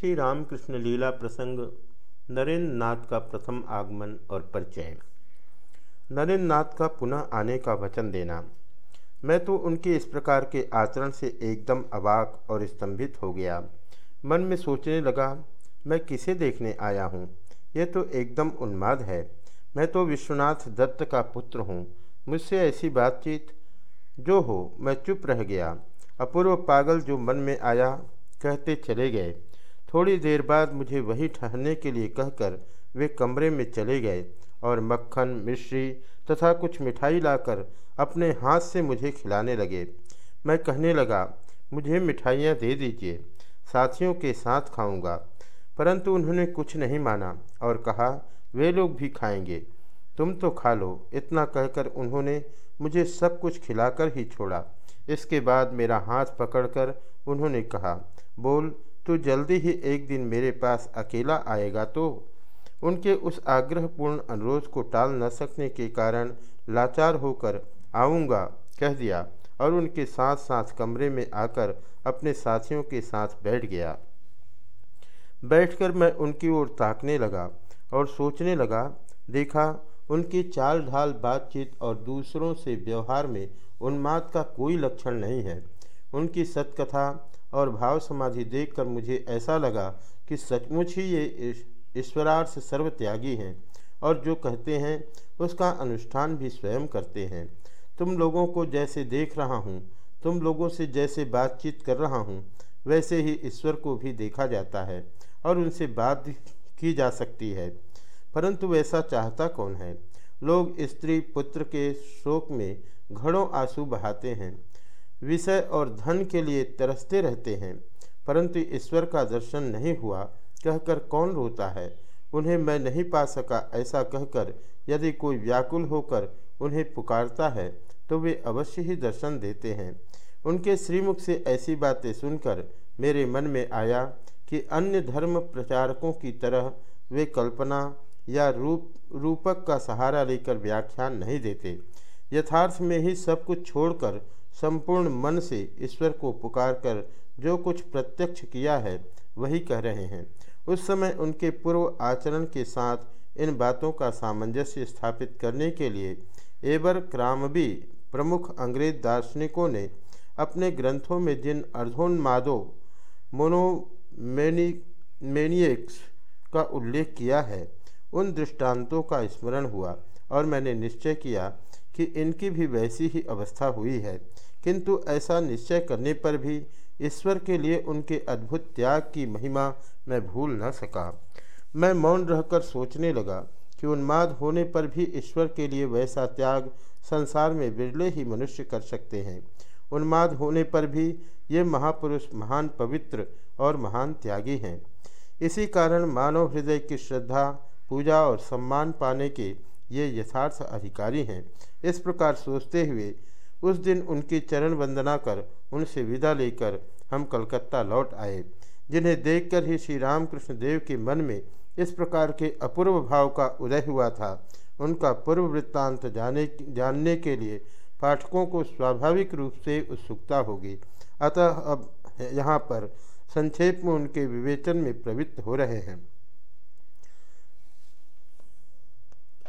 श्री रामकृष्ण लीला प्रसंग नरेंद्र नाथ का प्रथम आगमन और परिचय। नरेंद्र नाथ का पुनः आने का वचन देना। मैं तो उनके इस प्रकार के आचरण से एकदम अवाक और स्तंभित हो गया। मन में सोचने लगा, मैं किसे देखने आया हूँ? यह तो एकदम उन्माद है। मैं तो विश्वनाथ दत्त का पुत्र हूँ। मुझसे ऐसी बातचीत, जो हो, मैं चुप रह गया। अपूर्व पागल जो मन में आया, कहते चले गए। थोड़ी देर बाद मुझे वही ठहरने के लिए कहकर वे कमरे में चले गए और मक्खन, मिश्री तथा कुछ मिठाई लाकर अपने हाथ से मुझे खिलाने लगे। मैं कहने लगा, मुझे मिठाइयाँ दे दीजिए, साथियों के साथ खाऊँगा। परंतु उन्होंने कुछ नहीं माना और कहा, वे लोग भी खाएँगे। तुम तो खा लो। इतना कहकर उन्होंने मुझे सब कुछ खिलाकर ही छोड़ा। इसके बाद मेरा हाथ पकड़कर उन्होंने कहा, बोल तू जल्दी ही एक दिन मेरे पास अकेला आएगा तो? उनके उस आग्रहपूर्ण अनुरोध को टाल न सकने के कारण लाचार होकर आऊँगा, कह दिया, और उनके साथ साथ कमरे में आकर अपने साथियों के साथ बैठ गया। बैठकर मैं उनकी ओर ताकने लगा और सोचने लगा, देखा, उनकी चाल ढाल बातचीत और दूसरों से व्यवहार में उन्माद का कोई लक्षण नहीं है। उनकी सतकथा और भाव समाधि देखकर मुझे ऐसा लगा कि सचमुच ही ये ईश्वरार्थ सर्वत्यागी हैं और जो कहते हैं, उसका अनुष्ठान भी स्वयं करते हैं। तुम लोगों को जैसे देख रहा हूँ, तुम लोगों से जैसे बातचीत कर रहा हूँ, वैसे ही ईश्वर को भी देखा जाता है और उनसे बात की जा सकती है। परंतु वैसा चाहता कौन है? लोग स्त्री पुत्र के शोक में घड़ों आँसू बहाते हैं। विषय और धन के लिए तरसते रहते हैं, परंतु ईश्वर का दर्शन नहीं हुआ, कहकर कौन रोता है? उन्हें मैं नहीं पा सका, ऐसा कहकर यदि कोई व्याकुल होकर उन्हें पुकारता है तो वे अवश्य ही दर्शन देते हैं। उनके श्रीमुख से ऐसी बातें सुनकर मेरे मन में आया कि अन्य धर्म प्रचारकों की तरह वे कल्पना या रूप, रूपक का सहारा लेकर व्याख्यान नहीं देते। यथार्थ में ही सब कुछ छोड़कर संपूर्ण मन से ईश्वर को पुकार कर जो कुछ प्रत्यक्ष किया है, वही कह रहे हैं। उस समय उनके पूर्व आचरण के साथ इन बातों का सामंजस्य स्थापित करने के लिए एबर क्रामबी, प्रमुख अंग्रेज़ दार्शनिकों ने अपने ग्रंथों में जिन अर्धोन्मादों मोनोमेनिमेनियक्स का उल्लेख किया है, उन दृष्टांतों का स्मरण हुआ और मैंने निश्चय किया कि इनकी भी वैसी ही अवस्था हुई है। किंतु ऐसा निश्चय करने पर भी ईश्वर के लिए उनके अद्भुत त्याग की महिमा मैं भूल न सका। मैं मौन रहकर सोचने लगा कि उन्माद होने पर भी ईश्वर के लिए वैसा त्याग संसार में बिरले ही मनुष्य कर सकते हैं। उन्माद होने पर भी ये महापुरुष महान पवित्र और महान त्यागी हैं। इसी कारण मानव हृदय की श्रद्धा, पूजा और सम्मान पाने के ये यथार्थ अधिकारी हैं। इस प्रकार सोचते हुए उस दिन उनकी चरण वंदना कर उनसे विदा लेकर हम कलकत्ता लौट आए, जिन्हें देखकर ही श्री रामकृष्ण देव के मन में इस प्रकार के अपूर्व भाव का उदय हुआ था। उनका पूर्व वृत्तांत जाने जानने के लिए पाठकों को स्वाभाविक रूप से उत्सुकता होगी। अतः अब यहाँ पर संक्षेप में उनके विवेचन में प्रवृत्त हो रहे हैं।